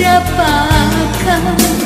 dapatkah